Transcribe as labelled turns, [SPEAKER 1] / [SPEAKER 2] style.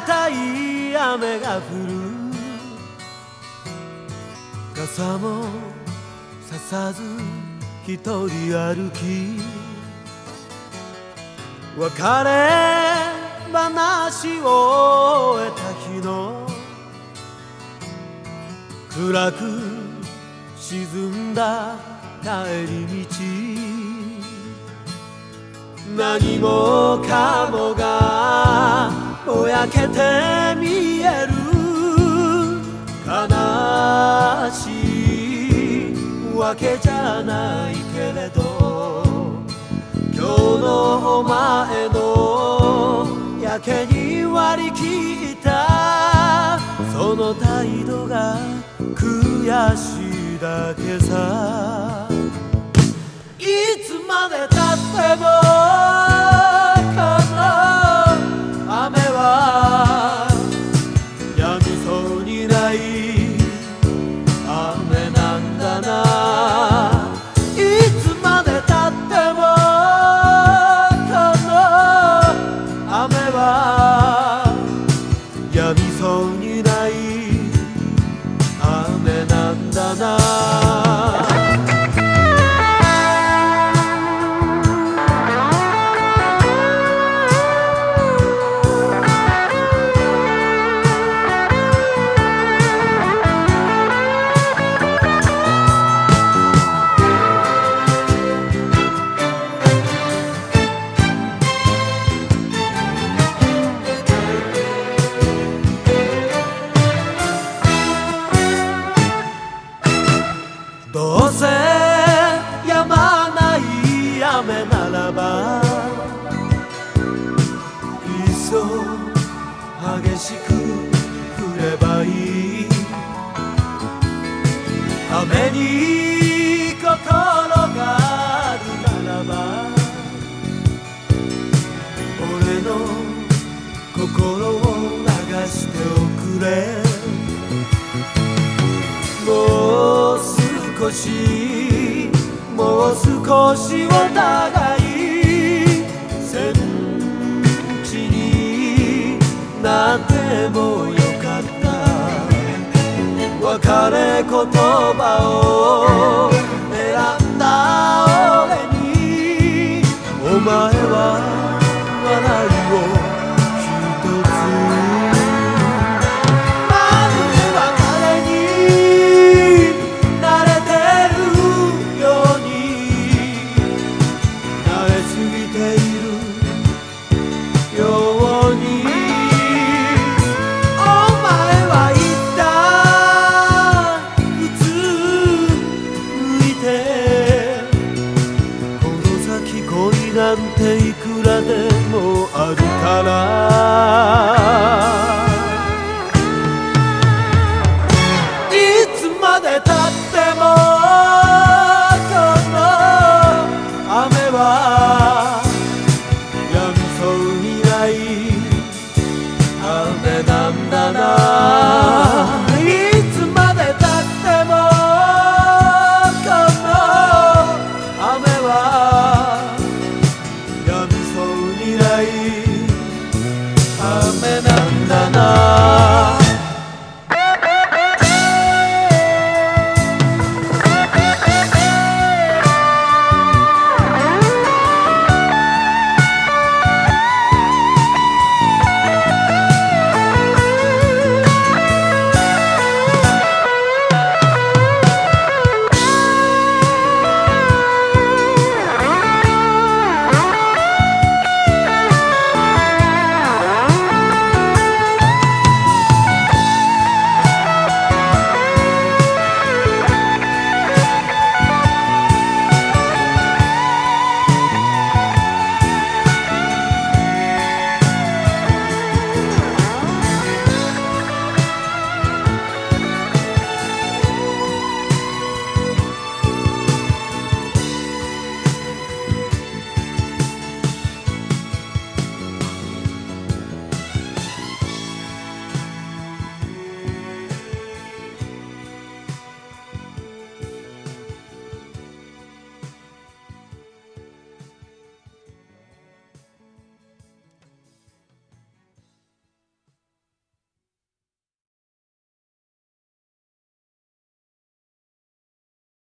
[SPEAKER 1] たい雨が降る傘もささず一人歩き別れ話を終えた日の暗く沈んだ帰り道何もかもがぼやけて見える悲しいわけじゃないけれど今日のお前のやけに割り切ったその態度が悔しいだけさ。激しく降ればいい雨に心があるならば俺の心を流しておくれもう少しもう少しお互いなってもよかった。別れ言葉を選んだ。なんていくらでもあるから。Amém.